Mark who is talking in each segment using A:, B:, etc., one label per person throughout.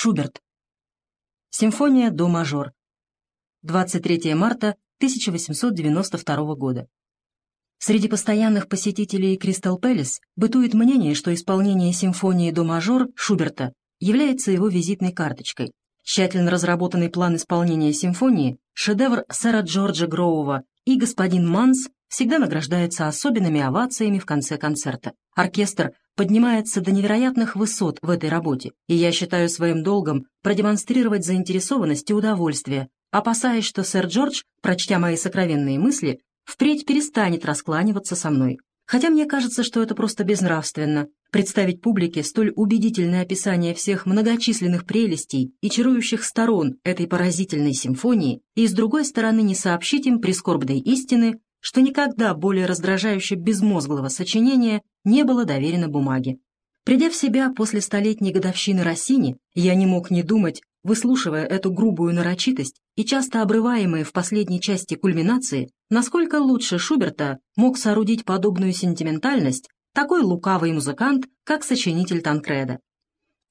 A: Шуберт. Симфония до мажор. 23 марта 1892 года. Среди постоянных посетителей Кристал Пэлис бытует мнение, что исполнение симфонии до мажор Шуберта является его визитной карточкой. Тщательно разработанный план исполнения симфонии, шедевр сэра Джорджа Гроува и господин Манс всегда награждается особенными овациями в конце концерта. Оркестр поднимается до невероятных высот в этой работе, и я считаю своим долгом продемонстрировать заинтересованность и удовольствие, опасаясь, что сэр Джордж, прочтя мои сокровенные мысли, впредь перестанет раскланиваться со мной. Хотя мне кажется, что это просто безнравственно представить публике столь убедительное описание всех многочисленных прелестей и чарующих сторон этой поразительной симфонии и, с другой стороны, не сообщить им прискорбной истины, что никогда более раздражающе безмозглого сочинения не было доверено бумаге. Придя в себя после столетней годовщины Россини, я не мог не думать, выслушивая эту грубую нарочитость и часто обрываемые в последней части кульминации, насколько лучше Шуберта мог соорудить подобную сентиментальность такой лукавый музыкант, как сочинитель Танкреда.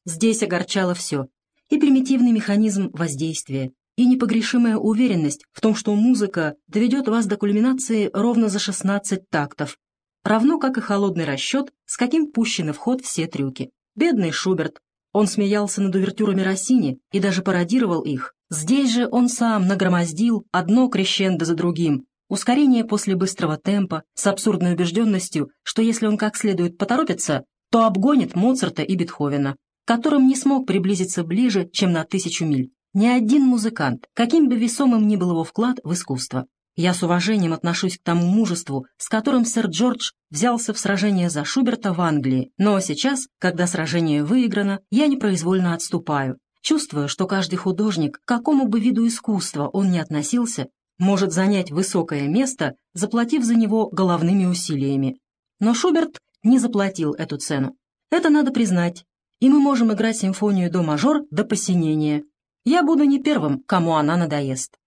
A: Здесь огорчало все, и примитивный механизм воздействия, и непогрешимая уверенность в том, что музыка доведет вас до кульминации ровно за 16 тактов, равно как и холодный расчет, с каким пущены в ход все трюки. Бедный Шуберт. Он смеялся над увертюрами Россини и даже пародировал их. Здесь же он сам нагромоздил одно крещендо за другим, ускорение после быстрого темпа, с абсурдной убежденностью, что если он как следует поторопится, то обгонит Моцарта и Бетховена, которым не смог приблизиться ближе, чем на тысячу миль. Ни один музыкант, каким бы весомым ни был его вклад в искусство. Я с уважением отношусь к тому мужеству, с которым сэр Джордж взялся в сражение за Шуберта в Англии, но сейчас, когда сражение выиграно, я непроизвольно отступаю, чувствуя, что каждый художник, к какому бы виду искусства он ни относился, может занять высокое место, заплатив за него головными усилиями. Но Шуберт не заплатил эту цену. Это надо признать, и мы можем играть симфонию до мажор до посинения, я буду не первым, кому она надоест.